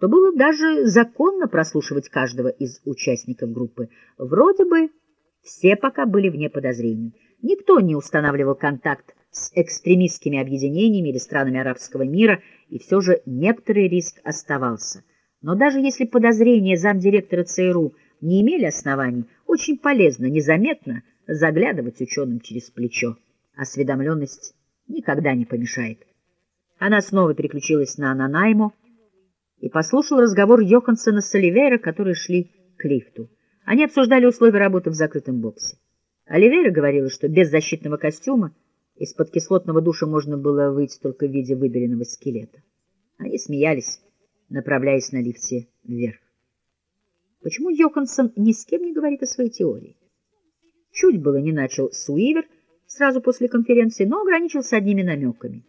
то было даже законно прослушивать каждого из участников группы. Вроде бы все пока были вне подозрений. Никто не устанавливал контакт с экстремистскими объединениями или странами арабского мира, и все же некоторый риск оставался. Но даже если подозрения замдиректора ЦРУ не имели оснований, очень полезно незаметно заглядывать ученым через плечо. Осведомленность никогда не помешает. Она снова переключилась на Ананайму и послушала разговор Йоханссона с Оливейра, которые шли к лифту. Они обсуждали условия работы в закрытом боксе. Оливейра говорила, что без защитного костюма из-под кислотного душа можно было выйти только в виде выбеленного скелета. Они смеялись, направляясь на лифте вверх. Почему Йоханссон ни с кем не говорит о своей теории? Чуть было не начал Суивер сразу после конференции, но ограничился одними намеками.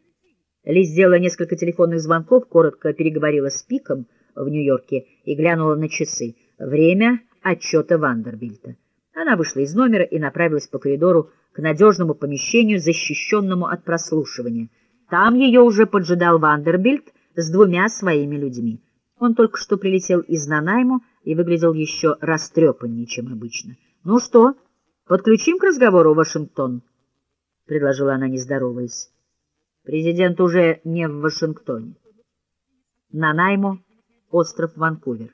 Ли сделала несколько телефонных звонков, коротко переговорила с Пиком в Нью-Йорке и глянула на часы. Время отчета Вандербильта. Она вышла из номера и направилась по коридору к надежному помещению, защищенному от прослушивания. Там ее уже поджидал Вандербильт с двумя своими людьми. Он только что прилетел из Нанайму и выглядел еще растрепаннее, чем обычно. — Ну что, подключим к разговору Вашингтон? — предложила она, не здороваясь. Президент уже не в Вашингтоне. Нанаймо, остров Ванкувер.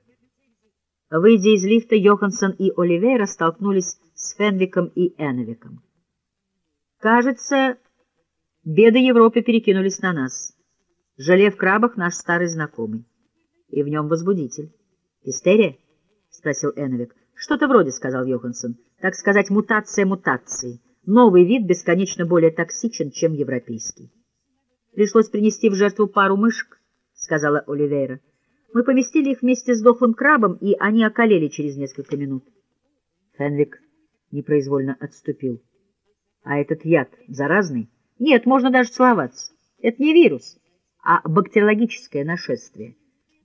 Выйдя из лифта, Йоханссон и Оливейра столкнулись с Фенвиком и Эновиком. «Кажется, беды Европы перекинулись на нас. Желе в крабах наш старый знакомый. И в нем возбудитель. Истерия?» — спросил Эновик. «Что-то вроде», — сказал Йоханссон. «Так сказать, мутация мутации. Новый вид бесконечно более токсичен, чем европейский». Пришлось принести в жертву пару мышек, — сказала Оливейра. Мы поместили их вместе с дохлым крабом, и они околели через несколько минут. Фенвик непроизвольно отступил. — А этот яд заразный? — Нет, можно даже целоваться. Это не вирус, а бактериологическое нашествие.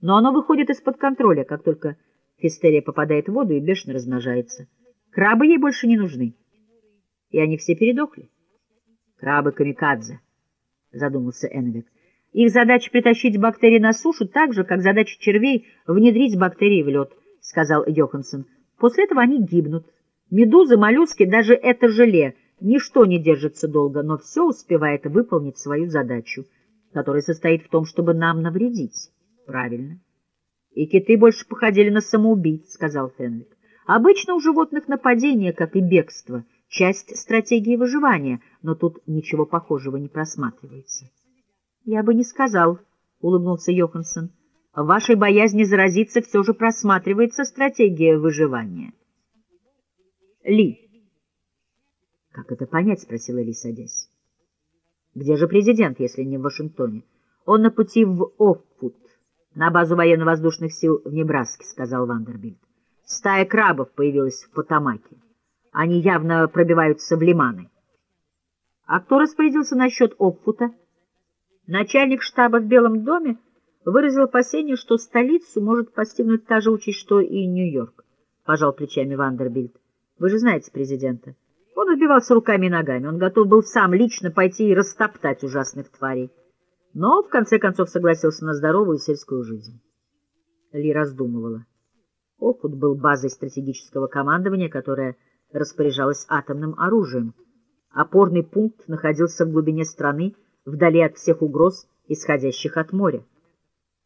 Но оно выходит из-под контроля, как только фистерия попадает в воду и бешено размножается. Крабы ей больше не нужны. И они все передохли. Крабы камикадзе. — задумался Энвик. «Их задача — притащить бактерии на сушу так же, как задача червей — внедрить бактерии в лед», — сказал Йоханссон. «После этого они гибнут. Медузы, моллюски, даже это желе — ничто не держится долго, но все успевает выполнить свою задачу, которая состоит в том, чтобы нам навредить». «Правильно». «И киты больше походили на самоубийц», — сказал Фенвик. «Обычно у животных нападение, как и бегство — часть стратегии выживания, но тут ничего похожего не просматривается. — Я бы не сказал, — улыбнулся Йоханссон. — В вашей боязни заразиться все же просматривается стратегия выживания. — Ли. — Как это понять? — спросила Ли, садясь. — Где же президент, если не в Вашингтоне? — Он на пути в Оффут, на базу военно-воздушных сил в Небраске, — сказал Вандербильд. Стая крабов появилась в Потамаке. Они явно пробиваются в лиманы. А кто распорядился насчет Опфута? Начальник штаба в Белом доме выразил опасение, что столицу может постигнуть та же участь, что и Нью-Йорк, — пожал плечами Вандербильд. Вы же знаете президента. Он убивался руками и ногами, он готов был сам лично пойти и растоптать ужасных тварей. Но, в конце концов, согласился на здоровую сельскую жизнь. Ли раздумывала. Опут был базой стратегического командования, которая распоряжалась атомным оружием. Опорный пункт находился в глубине страны, вдали от всех угроз, исходящих от моря.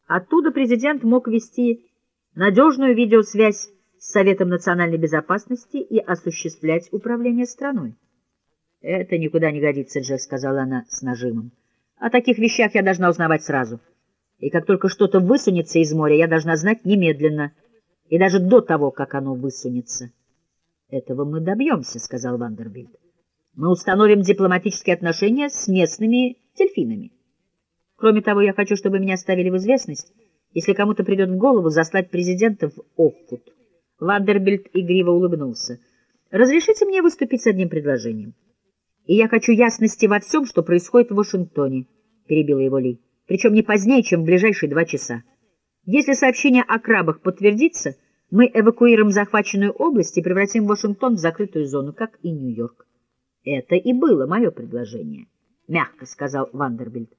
Оттуда президент мог вести надежную видеосвязь с Советом национальной безопасности и осуществлять управление страной. «Это никуда не годится, Джек», — сказала она с нажимом. «О таких вещах я должна узнавать сразу. И как только что-то высунется из моря, я должна знать немедленно, и даже до того, как оно высунется». Этого мы добьемся, — сказал Вандербильд. Мы установим дипломатические отношения с местными дельфинами. Кроме того, я хочу, чтобы меня ставили в известность, если кому-то придет в голову заслать президента в Оффут. Вандербильд игриво улыбнулся. Разрешите мне выступить с одним предложением. И я хочу ясности во всем, что происходит в Вашингтоне, — перебила его Ли, — причем не позднее, чем в ближайшие два часа. Если сообщение о крабах подтвердится, мы эвакуируем захваченную область и превратим Вашингтон в закрытую зону, как и Нью-Йорк. Это и было мое предложение, — мягко сказал Вандербильд.